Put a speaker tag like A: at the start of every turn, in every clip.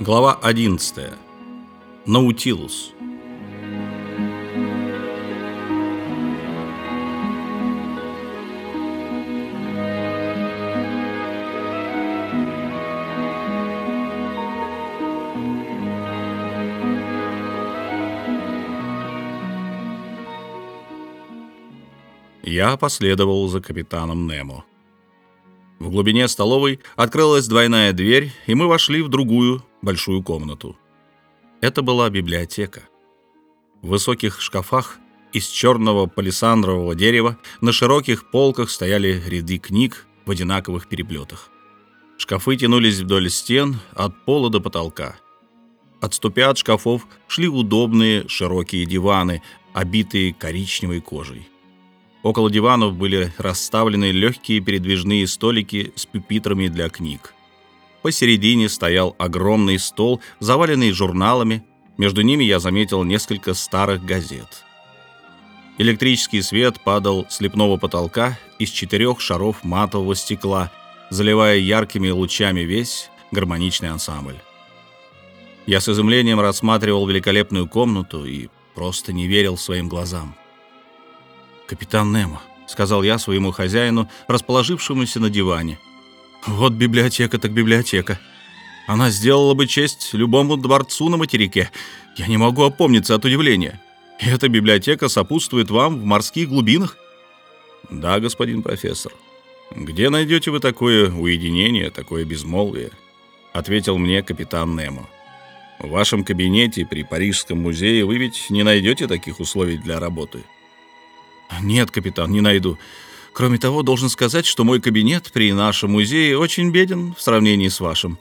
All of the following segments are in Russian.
A: Глава 11. Наутилус. Я последовал за капитаном Немо. В глубине столовой открылась двойная дверь, и мы вошли в другую большую комнату. Это была библиотека. В высоких шкафах из черного палисандрового дерева на широких полках стояли ряды книг в одинаковых переплетах. Шкафы тянулись вдоль стен от пола до потолка. Отступя от шкафов шли удобные широкие диваны, обитые коричневой кожей. Около диванов были расставлены легкие передвижные столики с пюпитрами для книг. Посередине стоял огромный стол, заваленный журналами. Между ними я заметил несколько старых газет. Электрический свет падал с лепного потолка из четырех шаров матового стекла, заливая яркими лучами весь гармоничный ансамбль. Я с изумлением рассматривал великолепную комнату и просто не верил своим глазам. «Капитан Немо», — сказал я своему хозяину, расположившемуся на диване. «Вот библиотека так библиотека. Она сделала бы честь любому дворцу на материке. Я не могу опомниться от удивления. И эта библиотека сопутствует вам в морских глубинах?» «Да, господин профессор. Где найдете вы такое уединение, такое безмолвие?» — ответил мне капитан Немо. «В вашем кабинете при Парижском музее вы ведь не найдете таких условий для работы». «Нет, капитан, не найду. Кроме того, должен сказать, что мой кабинет при нашем музее очень беден в сравнении с вашим.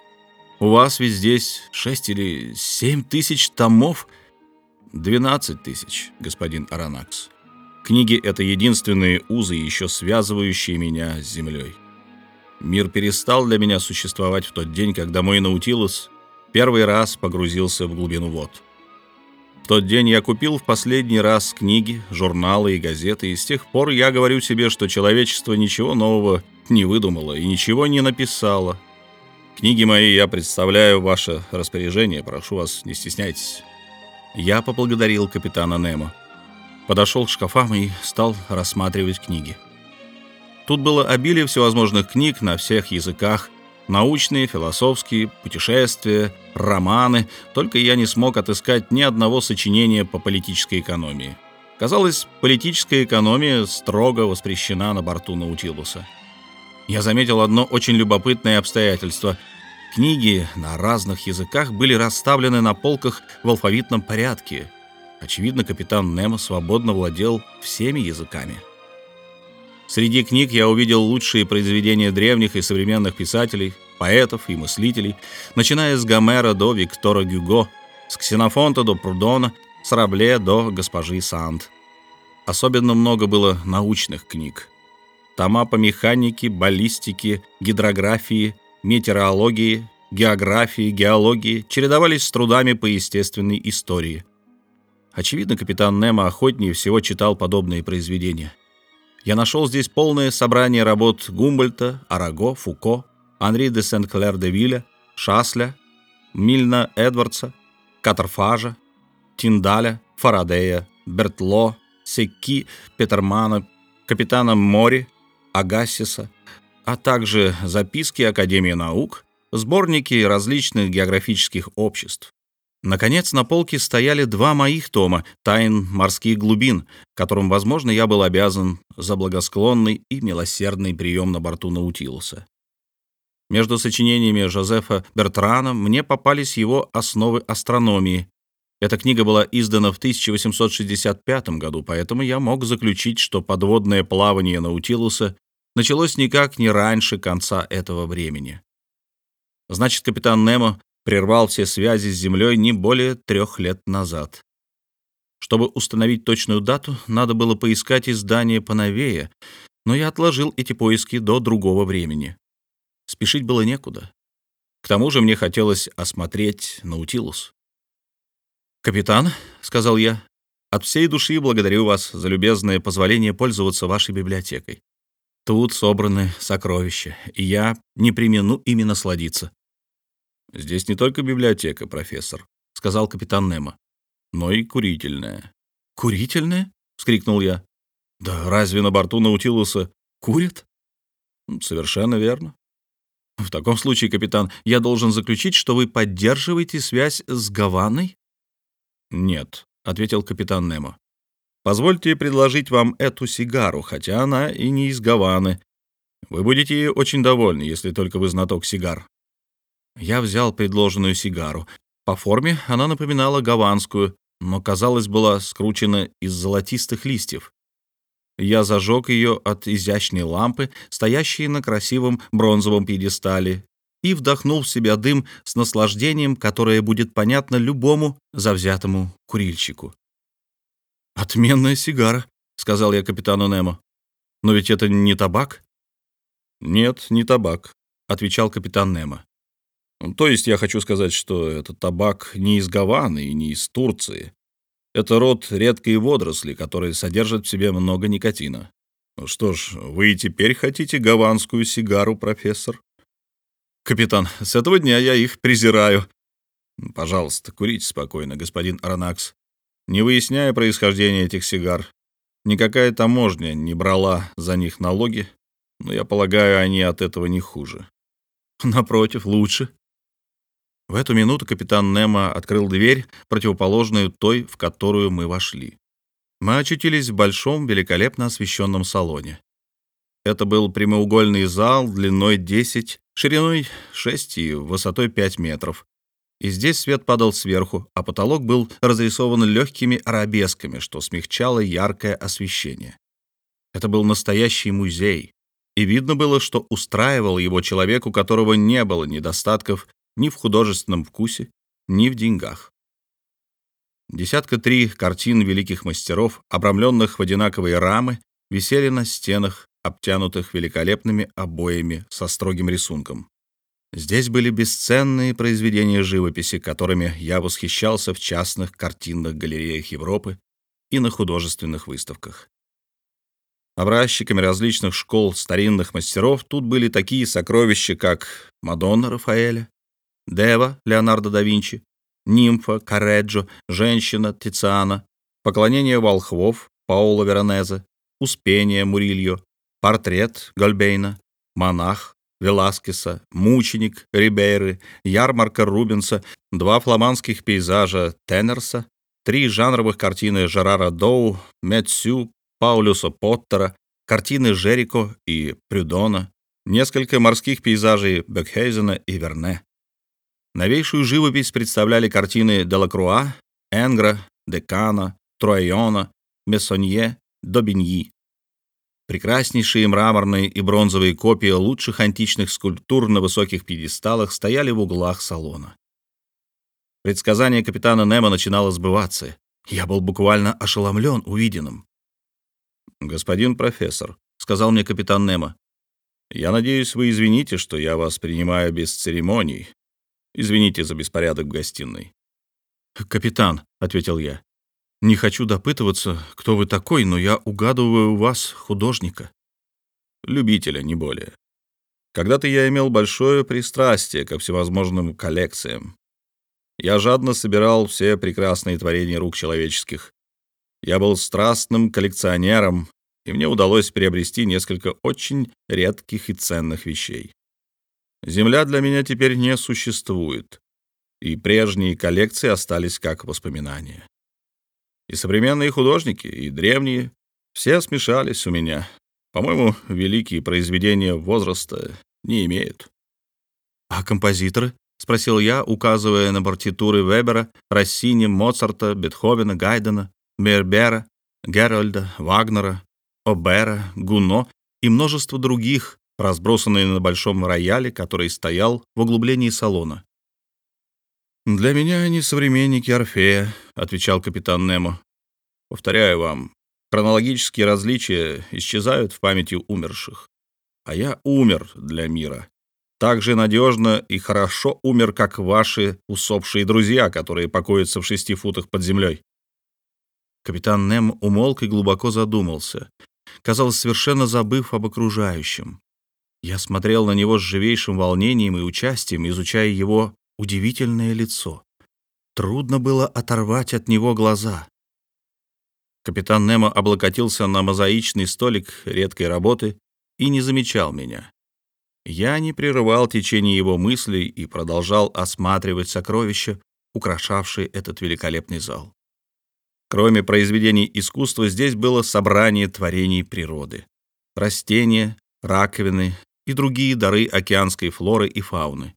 A: У вас ведь здесь шесть или семь тысяч томов?» «Двенадцать тысяч, господин Аронакс. Книги — это единственные узы, еще связывающие меня с землей. Мир перестал для меня существовать в тот день, когда мой Наутилус первый раз погрузился в глубину вод». В тот день я купил в последний раз книги, журналы и газеты, и с тех пор я говорю себе, что человечество ничего нового не выдумало и ничего не написало. Книги мои я представляю в ваше распоряжение, прошу вас, не стесняйтесь. Я поблагодарил капитана Немо. Подошел к шкафам и стал рассматривать книги. Тут было обилие всевозможных книг на всех языках, Научные, философские, путешествия, романы, только я не смог отыскать ни одного сочинения по политической экономии. Казалось, политическая экономия строго воспрещена на борту Наутилуса. Я заметил одно очень любопытное обстоятельство. Книги на разных языках были расставлены на полках в алфавитном порядке. Очевидно, капитан Немо свободно владел всеми языками. Среди книг я увидел лучшие произведения древних и современных писателей, поэтов и мыслителей, начиная с Гомера до Виктора Гюго, с Ксенофонта до Прудона, с Рабле до госпожи Санд. Особенно много было научных книг. Тома по механике, баллистике, гидрографии, метеорологии, географии, геологии чередовались с трудами по естественной истории. Очевидно, капитан Немо охотнее всего читал подобные произведения – я нашел здесь полное собрание работ Гумбольта, Араго, Фуко, Анри де Сент-Клер де Вилля, Шасля, Мильна Эдвардса, Катерфажа, Тиндаля, Фарадея, Бертло, Секки, Петермана, капитана Мори, Агассиса, а также записки Академии наук, сборники различных географических обществ. Наконец, на полке стояли два моих тома «Тайн морских глубин», которым, возможно, я был обязан за благосклонный и милосердный прием на борту Наутилуса. Между сочинениями Жозефа Бертрана мне попались его «Основы астрономии». Эта книга была издана в 1865 году, поэтому я мог заключить, что подводное плавание Наутилуса началось никак не раньше конца этого времени. Значит, капитан Немо прервал все связи с Землей не более трех лет назад. Чтобы установить точную дату, надо было поискать издание поновее, но я отложил эти поиски до другого времени. Спешить было некуда. К тому же мне хотелось осмотреть Наутилус. «Капитан», — сказал я, — «от всей души благодарю вас за любезное позволение пользоваться вашей библиотекой. Тут собраны сокровища, и я не примену ими насладиться. «Здесь не только библиотека, профессор», — сказал капитан Немо, — «но и курительная».
B: «Курительная?»
A: — вскрикнул я. «Да разве на борту Наутилуса курят?» «Совершенно верно».
B: «В таком случае, капитан, я должен заключить, что вы поддерживаете связь с Гаваной?»
A: «Нет», — ответил капитан Немо. «Позвольте предложить вам эту сигару, хотя она и не из Гаваны. Вы будете очень довольны, если только вы знаток сигар». Я взял предложенную сигару. По форме она напоминала гаванскую, но, казалось, была скручена из золотистых листьев. Я зажег ее от изящной лампы, стоящей на красивом бронзовом пьедестале, и вдохнул в себя дым с наслаждением, которое будет понятно любому завзятому курильщику.
B: «Отменная сигара», — сказал я капитану Немо. «Но ведь это не табак?»
A: «Нет, не табак», — отвечал капитан Немо. То есть я хочу сказать, что этот табак не из Гаваны и не из Турции. Это род редкой водоросли, которые содержат в себе много никотина. Ну что ж, вы и теперь хотите гаванскую сигару, профессор?
B: Капитан, с этого дня я их презираю.
A: Пожалуйста, курите спокойно, господин Аронакс, не выясняя происхождение этих сигар. Никакая таможня не брала за них налоги, но я полагаю, они от этого не хуже.
B: Напротив, лучше. В эту минуту капитан Немо открыл дверь, противоположную той, в которую мы вошли. Мы очутились в большом, великолепно освещенном салоне. Это был прямоугольный зал длиной 10, шириной 6 и высотой 5 метров. И здесь свет падал сверху, а потолок был разрисован легкими арабесками, что смягчало яркое освещение. Это был настоящий музей, и видно было, что устраивал его человек, у которого не было недостатков ни в художественном вкусе, ни в деньгах. Десятка три картин великих мастеров, обрамленных в одинаковые рамы, висели на стенах, обтянутых великолепными обоями со строгим рисунком. Здесь были бесценные произведения живописи, которыми я восхищался в частных картинных галереях Европы и на художественных выставках. Образчиками различных школ старинных мастеров тут были такие сокровища, как Мадонна Рафаэля, Дева Леонардо да Винчи, нимфа Кареджо, женщина Тициана, поклонение волхвов Паоло Веронезе, успение Мурильо, портрет Гольбейна, монах Веласкеса, мученик Рибейры, ярмарка Рубенса, два фламандских пейзажа Теннерса, три жанровых картины Жерара Доу, Метсю, Паулюса Поттера, картины Жерико и Прюдона, несколько морских пейзажей Бекхейзена и Верне. Новейшую живопись представляли картины Делакруа, Энгра, Декана, Троиона, Мессонье, Добиньи. Прекраснейшие мраморные и бронзовые копии лучших античных скульптур на высоких пьедесталах стояли в углах салона. Предсказание капитана Немо начинало сбываться. Я был буквально ошеломлен увиденным. «Господин профессор», — сказал мне капитан Немо, — «я надеюсь, вы извините, что я вас принимаю без церемоний, Извините за беспорядок в гостиной». «Капитан», — ответил я, — «не хочу допытываться, кто вы такой, но я угадываю у вас художника».
A: «Любителя, не более. Когда-то я имел большое пристрастие ко всевозможным коллекциям. Я жадно собирал все прекрасные творения рук человеческих. Я был страстным коллекционером, и мне удалось приобрести несколько очень редких и ценных вещей. Земля для меня теперь не существует, и прежние коллекции остались как воспоминания. И современные художники, и древние, все смешались у меня. По-моему, великие произведения возраста не имеют.
B: «А композиторы?» — спросил я, указывая на партитуры Вебера, Россини, Моцарта, Бетховена, Гайдена, Мербера, Герольда, Вагнера, Обера, Гуно и множество других, разбросанные на большом рояле, который стоял в углублении салона.
A: «Для меня они современники Орфея», — отвечал капитан Немо. «Повторяю вам, хронологические различия исчезают в памяти умерших. А я умер для мира. Так же надежно и хорошо умер, как ваши усопшие друзья, которые покоятся в шести футах под землей».
B: Капитан Нем умолк и глубоко задумался, казалось, совершенно забыв об окружающем. Я смотрел на него с живейшим волнением и участием, изучая его удивительное лицо. Трудно было оторвать от него глаза. Капитан Немо облокотился на мозаичный столик редкой работы и не замечал меня. Я не прерывал течение его мыслей и продолжал осматривать сокровища, украшавшие этот великолепный зал. Кроме произведений искусства, здесь было собрание творений природы. Растения, раковины и другие дары океанской флоры и фауны.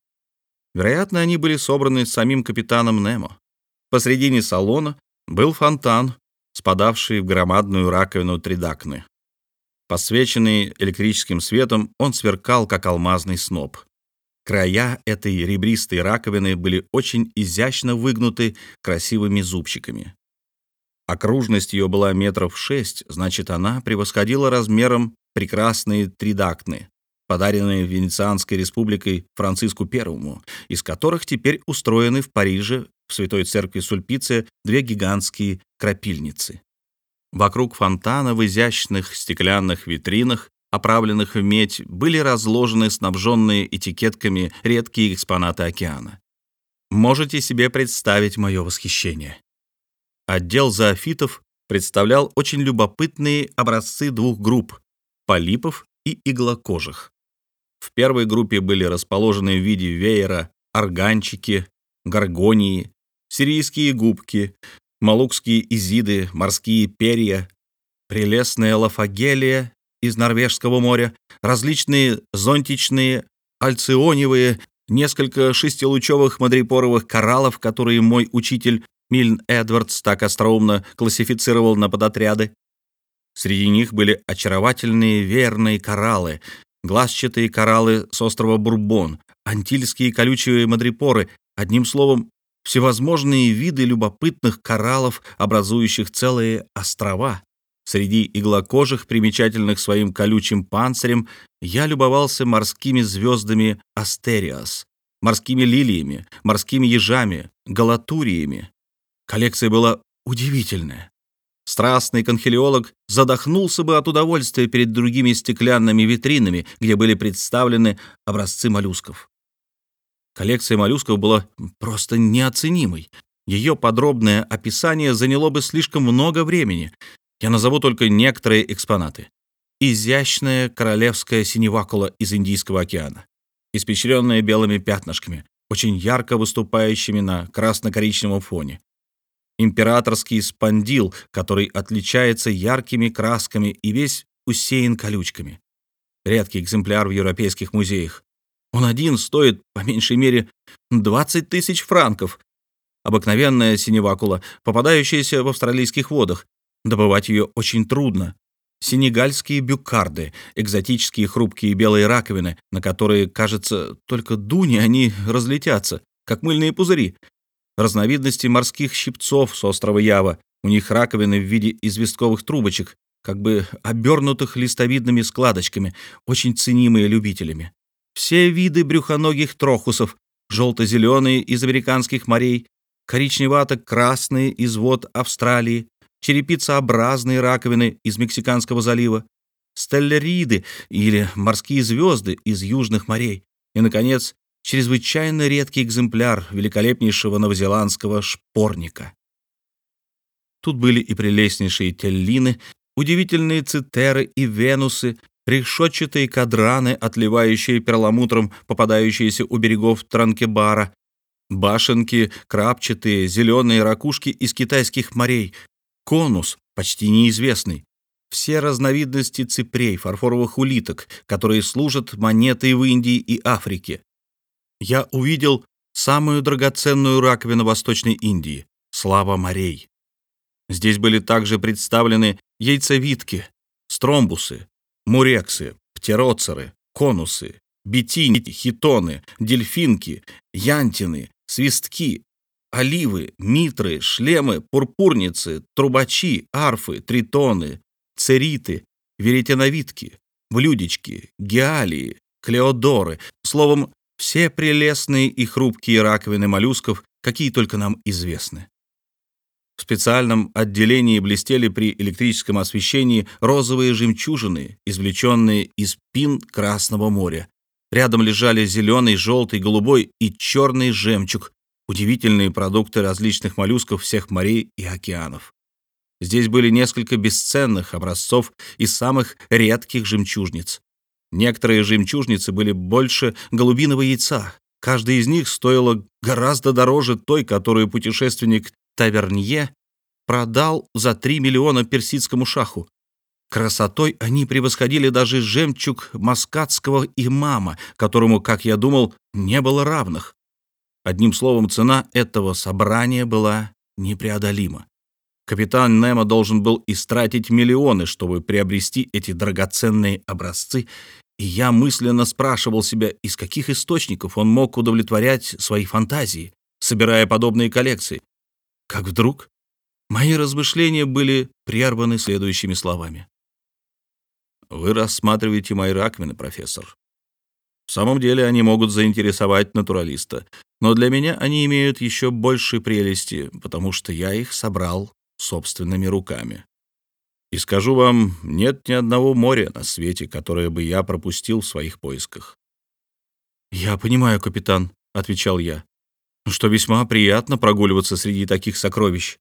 B: Вероятно, они были собраны самим капитаном Немо. Посредине салона был фонтан, спадавший в громадную раковину Тридакны. Посвеченный электрическим светом, он сверкал, как алмазный сноп. Края этой ребристой раковины были очень изящно выгнуты красивыми зубчиками. Окружность ее была метров шесть, значит, она превосходила размером прекрасные тридактны, подаренные Венецианской республикой Франциску I, из которых теперь устроены в Париже в Святой Церкви Сульпиция две гигантские крапильницы. Вокруг фонтана в изящных стеклянных витринах, оправленных в медь, были разложены снабженные этикетками редкие экспонаты океана. Можете себе представить мое восхищение. Отдел зоофитов представлял очень любопытные образцы двух групп – полипов и иглокожих. В первой группе были расположены в виде веера органчики, горгонии, сирийские губки, малукские изиды, морские перья, прелестная лафагелия из Норвежского моря, различные зонтичные, альционевые, несколько шестилучевых мадрипоровых кораллов, которые мой учитель Мильн Эдвардс так остроумно классифицировал на подотряды. Среди них были очаровательные верные кораллы, глазчатые кораллы с острова Бурбон, антильские колючие мадрипоры, одним словом, всевозможные виды любопытных кораллов, образующих целые острова. Среди иглокожих, примечательных своим колючим панцирем, я любовался морскими звездами Астериас, морскими лилиями, морскими ежами, галатуриями. Коллекция была удивительная. Страстный конхелиолог задохнулся бы от удовольствия перед другими стеклянными витринами, где были представлены образцы моллюсков. Коллекция моллюсков была просто неоценимой. Ее подробное описание заняло бы слишком много времени. Я назову только некоторые экспонаты. Изящная королевская синевакула из Индийского океана, испещренная белыми пятнышками, очень ярко выступающими на красно-коричневом фоне. Императорский спандил, который отличается яркими красками и весь усеян колючками. Редкий экземпляр в европейских музеях. Он один стоит, по меньшей мере, 20 тысяч франков. Обыкновенная синевакула, попадающаяся в австралийских водах. Добывать ее очень трудно. Сенегальские бюкарды, экзотические хрупкие белые раковины, на которые, кажется, только дуни они разлетятся, как мыльные пузыри. Разновидности морских щипцов с острова Ява. У них раковины в виде известковых трубочек, как бы обернутых листовидными складочками, очень ценимые любителями все виды брюхоногих трохусов, желто-зеленые из американских морей, коричневато-красные из вод Австралии, черепицеобразные раковины из Мексиканского залива, стеллериды или морские звезды из южных морей и, наконец, чрезвычайно редкий экземпляр великолепнейшего новозеландского шпорника. Тут были и прелестнейшие теллины, удивительные цитеры и венусы, решетчатые кадраны, отливающие перламутром, попадающиеся у берегов Транкебара, башенки, крапчатые, зеленые ракушки из китайских морей, конус, почти неизвестный, все разновидности ципрей, фарфоровых улиток, которые служат монетой в Индии и Африке. Я увидел самую драгоценную раковину Восточной Индии — слава морей. Здесь были также представлены яйцевидки, стромбусы, мурексы, птероцеры, конусы, бетинки, хитоны, дельфинки, янтины, свистки, оливы, митры, шлемы, пурпурницы, трубачи, арфы, тритоны, цериты, веретеновидки, блюдечки, геалии, клеодоры, словом, все прелестные и хрупкие раковины моллюсков, какие только нам известны. В специальном отделении блестели при электрическом освещении розовые жемчужины, извлеченные из пин Красного моря. Рядом лежали зеленый, желтый, голубой и черный жемчуг, удивительные продукты различных моллюсков всех морей и океанов. Здесь были несколько бесценных образцов из самых редких жемчужниц. Некоторые жемчужницы были больше голубиного яйца. Каждая из них стоила гораздо дороже той, которую путешественник Тавернье продал за 3 миллиона персидскому шаху. Красотой они превосходили даже жемчуг маскатского имама, которому, как я думал, не было равных. Одним словом, цена этого собрания была непреодолима. Капитан Немо должен был истратить миллионы, чтобы приобрести эти драгоценные образцы, и я мысленно спрашивал себя, из каких источников он мог удовлетворять свои фантазии, собирая подобные коллекции. Как вдруг мои размышления были прерваны следующими словами. Вы рассматриваете мои раковины, профессор. В самом деле они могут заинтересовать натуралиста, но для меня они имеют еще большей прелести, потому что я их собрал собственными руками. И скажу вам, нет ни одного моря на свете, которое бы я пропустил в своих поисках. «Я понимаю, капитан», — отвечал я, — «что весьма приятно прогуливаться среди таких сокровищ.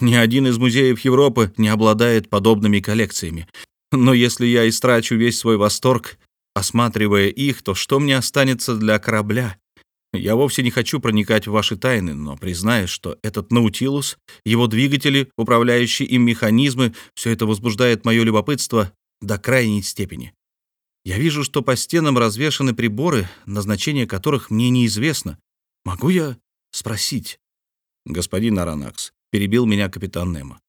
B: Ни один из музеев Европы не обладает подобными коллекциями, но если я истрачу весь свой восторг, осматривая их, то что мне останется для корабля? Я вовсе не хочу проникать в ваши тайны, но признаю, что этот Наутилус, его двигатели, управляющие им механизмы, все это возбуждает мое любопытство до крайней степени. Я вижу, что по стенам развешаны приборы, назначение которых мне неизвестно. Могу я спросить? Господин Аранакс, перебил меня капитан Немо.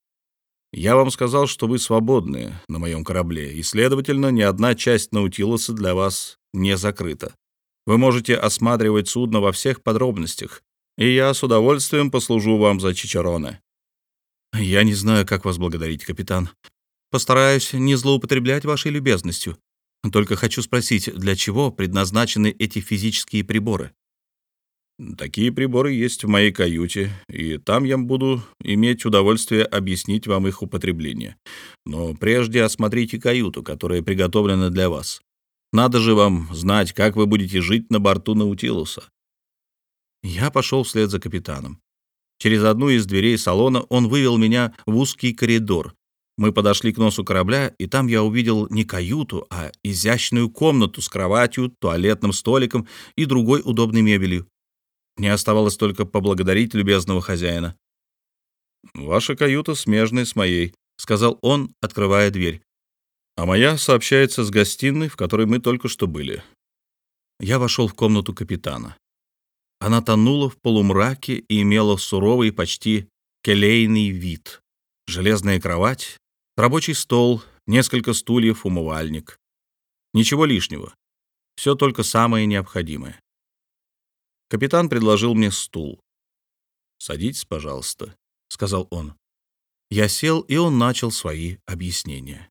B: Я вам сказал, что вы свободны на моем корабле, и, следовательно, ни одна часть Наутилуса для вас не закрыта. Вы можете осматривать судно во всех подробностях, и я с удовольствием послужу вам за Чичарона. Я не знаю, как вас благодарить, капитан. Постараюсь не злоупотреблять вашей любезностью. Только хочу спросить, для чего предназначены эти физические приборы? Такие приборы есть в моей каюте, и там я буду иметь удовольствие объяснить вам их употребление. Но прежде осмотрите каюту, которая приготовлена для вас. Надо же вам знать, как вы будете жить на борту Наутилуса. Я пошел вслед за капитаном. Через одну из дверей салона он вывел меня в узкий коридор. Мы подошли к носу корабля, и там я увидел не каюту, а изящную комнату с кроватью, туалетным столиком и другой удобной мебелью. Мне оставалось только поблагодарить любезного хозяина. «Ваша каюта смежная с моей», — сказал он, открывая дверь. «А моя сообщается с гостиной, в которой мы только что были». Я вошел в комнату капитана. Она тонула в полумраке и имела суровый, почти келейный вид. Железная кровать, рабочий стол, несколько стульев, умывальник. Ничего лишнего. Все только самое необходимое. Капитан предложил мне стул. «Садитесь, пожалуйста», — сказал он. Я сел, и он начал свои объяснения.